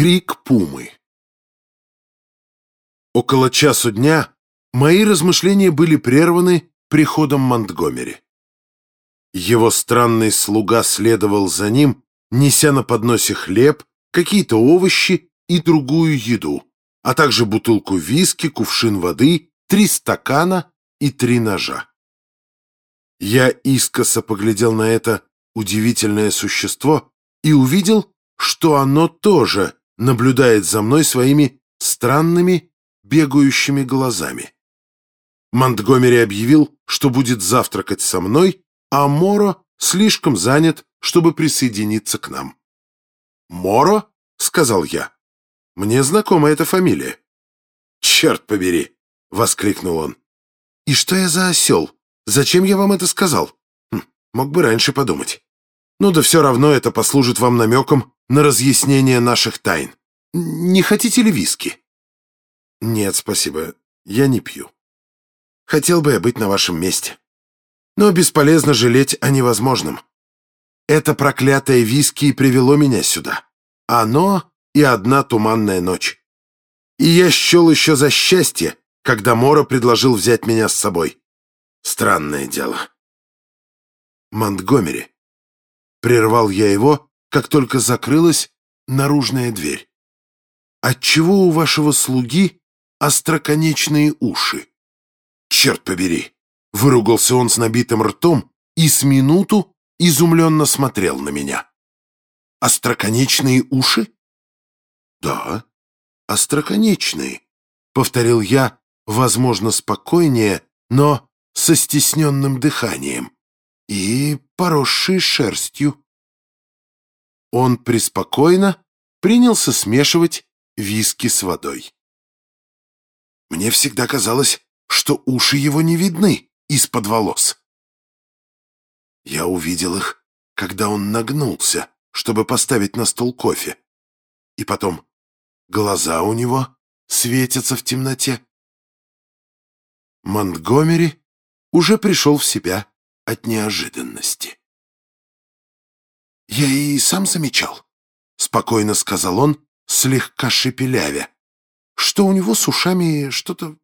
Крик пумы. Около часу дня мои размышления были прерваны приходом Монтгомери. Его странный слуга следовал за ним, неся на подносе хлеб, какие-то овощи и другую еду, а также бутылку виски, кувшин воды, три стакана и три ножа. Я искоса поглядел на это удивительное существо и увидел, что оно тоже наблюдает за мной своими странными бегающими глазами. Монтгомери объявил, что будет завтракать со мной, а Моро слишком занят, чтобы присоединиться к нам. «Моро?» — сказал я. «Мне знакома эта фамилия». «Черт побери!» — воскликнул он. «И что я за осел? Зачем я вам это сказал? Хм, мог бы раньше подумать. Ну да все равно это послужит вам намеком на разъяснение наших тайн. Не хотите ли виски?» «Нет, спасибо. Я не пью. Хотел бы я быть на вашем месте. Но бесполезно жалеть о невозможном. Это проклятое виски и привело меня сюда. Оно и одна туманная ночь. И я счел еще за счастье, когда Мора предложил взять меня с собой. Странное дело. Монтгомери. Прервал я его, как только закрылась наружная дверь. Отчего у вашего слуги остроконечные уши? Черт побери! Выругался он с набитым ртом и с минуту изумленно смотрел на меня. «Остроконечные уши?» «Да, остроконечные», — повторил я, возможно, спокойнее, но со стесненным дыханием и поросшие шерстью. Он преспокойно принялся смешивать виски с водой. Мне всегда казалось, что уши его не видны из-под волос. Я увидел их, когда он нагнулся, чтобы поставить на стол кофе. И потом глаза у него светятся в темноте. Монтгомери уже пришел в себя от неожиданности. «Я и сам замечал», — спокойно сказал он, слегка шепелявя, «что у него с ушами что-то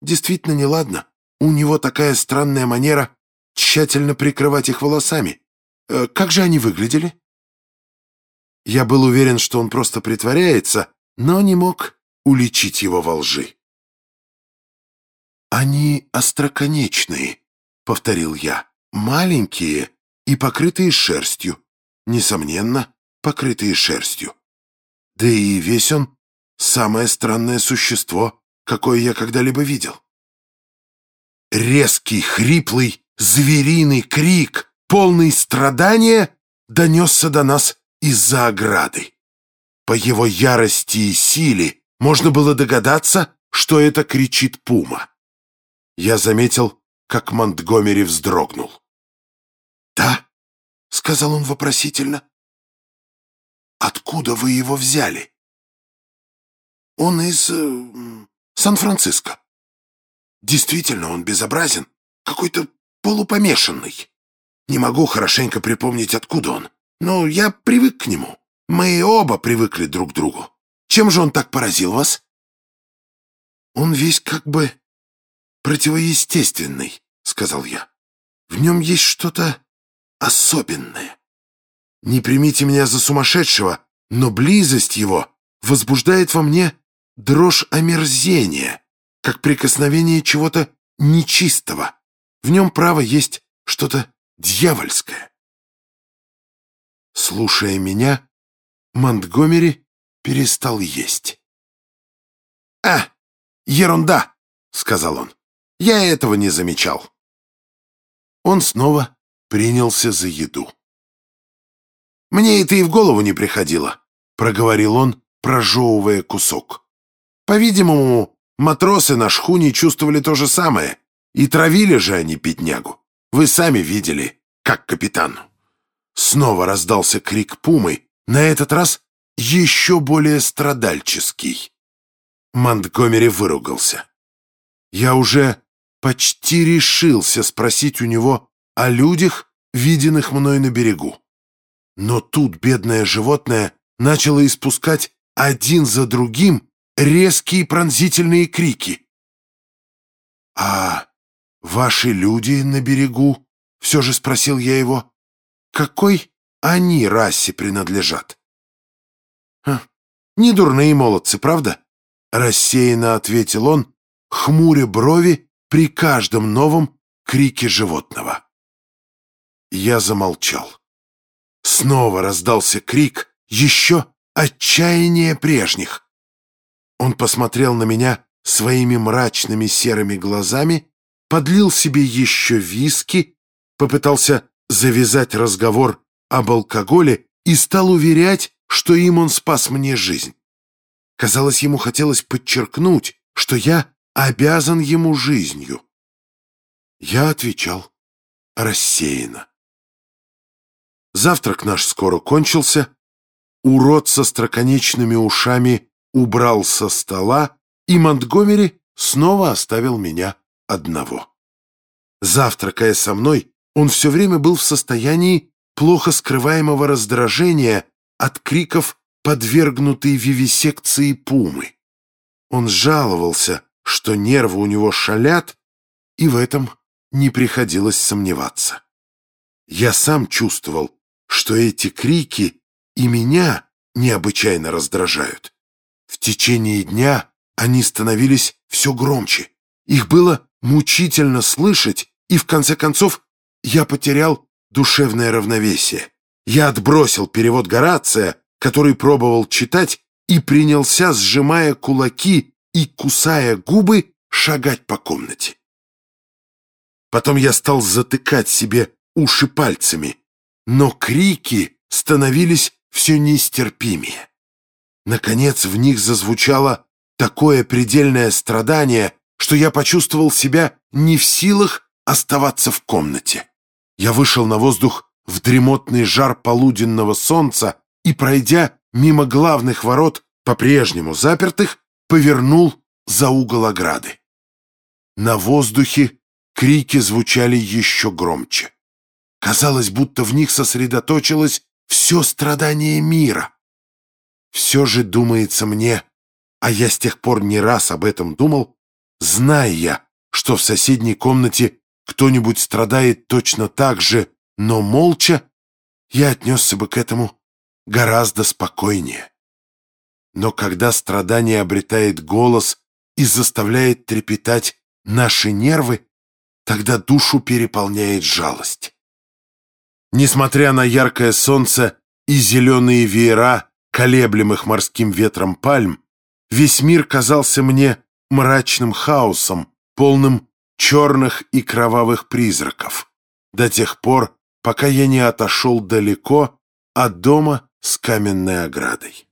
действительно неладно. У него такая странная манера тщательно прикрывать их волосами. Э, как же они выглядели? Я был уверен, что он просто притворяется, но не мог уличить его во лжи. «Они остроконечные», — повторил я, — «маленькие и покрытые шерстью. Несомненно, покрытые шерстью. Да и весь он — самое странное существо, какое я когда-либо видел. Резкий, хриплый, звериный крик, полный страдания, донесся до нас из-за ограды. По его ярости и силе можно было догадаться, что это кричит пума. Я заметил, как Монтгомери вздрогнул. Сказал он вопросительно. «Откуда вы его взяли?» «Он из э, Сан-Франциско». Действительно, он безобразен, какой-то полупомешанный. Не могу хорошенько припомнить, откуда он, но я привык к нему. Мы оба привыкли друг к другу. Чем же он так поразил вас? Он весь как бы противоестественный, сказал я. В нем есть что-то особенное. Не примите меня за сумасшедшего, но близость его возбуждает во мне дрожь омерзения как прикосновение чего-то нечистого. В нем, право, есть что-то дьявольское. Слушая меня, Монтгомери перестал есть. «А, ерунда!» — сказал он. «Я этого не замечал». Он снова принялся за еду. «Мне это и в голову не приходило», — проговорил он, прожевывая кусок. «По-видимому, Матросы на шхуне чувствовали то же самое. И травили же они беднягу. Вы сами видели, как капитан. Снова раздался крик пумы, на этот раз еще более страдальческий. Монтгомери выругался. Я уже почти решился спросить у него о людях, виденных мной на берегу. Но тут бедное животное начало испускать один за другим резкие пронзительные крики. «А ваши люди на берегу?» — все же спросил я его. «Какой они расе принадлежат?» «Хм, «Не дурные молодцы, правда?» — рассеянно ответил он, хмуря брови при каждом новом крике животного. Я замолчал. Снова раздался крик, еще отчаяние прежних. Он посмотрел на меня своими мрачными серыми глазами, подлил себе еще виски, попытался завязать разговор об алкоголе и стал уверять, что им он спас мне жизнь. Казалось, ему хотелось подчеркнуть, что я обязан ему жизнью. Я отвечал рассеянно. Завтрак наш скоро кончился. Урод со строконечными ушами убрал со стола, и Монтгомери снова оставил меня одного. Завтракая со мной, он все время был в состоянии плохо скрываемого раздражения от криков подвергнутой вивисекции пумы. Он жаловался, что нервы у него шалят, и в этом не приходилось сомневаться. Я сам чувствовал, что эти крики и меня необычайно раздражают. В течение дня они становились все громче. Их было мучительно слышать, и в конце концов я потерял душевное равновесие. Я отбросил перевод Горация, который пробовал читать, и принялся, сжимая кулаки и кусая губы, шагать по комнате. Потом я стал затыкать себе уши пальцами, но крики становились все нестерпимее. Наконец в них зазвучало такое предельное страдание, что я почувствовал себя не в силах оставаться в комнате. Я вышел на воздух в дремотный жар полуденного солнца и, пройдя мимо главных ворот, по-прежнему запертых, повернул за угол ограды. На воздухе крики звучали еще громче. Казалось, будто в них сосредоточилось все страдание мира. Все же думается мне, а я с тех пор не раз об этом думал, зная я, что в соседней комнате кто-нибудь страдает точно так же, но молча, я отнесся бы к этому гораздо спокойнее. Но когда страдание обретает голос и заставляет трепетать наши нервы, тогда душу переполняет жалость. Несмотря на яркое солнце и зеленые веера, колеблемых морским ветром пальм, весь мир казался мне мрачным хаосом, полным черных и кровавых призраков, до тех пор, пока я не отошел далеко от дома с каменной оградой.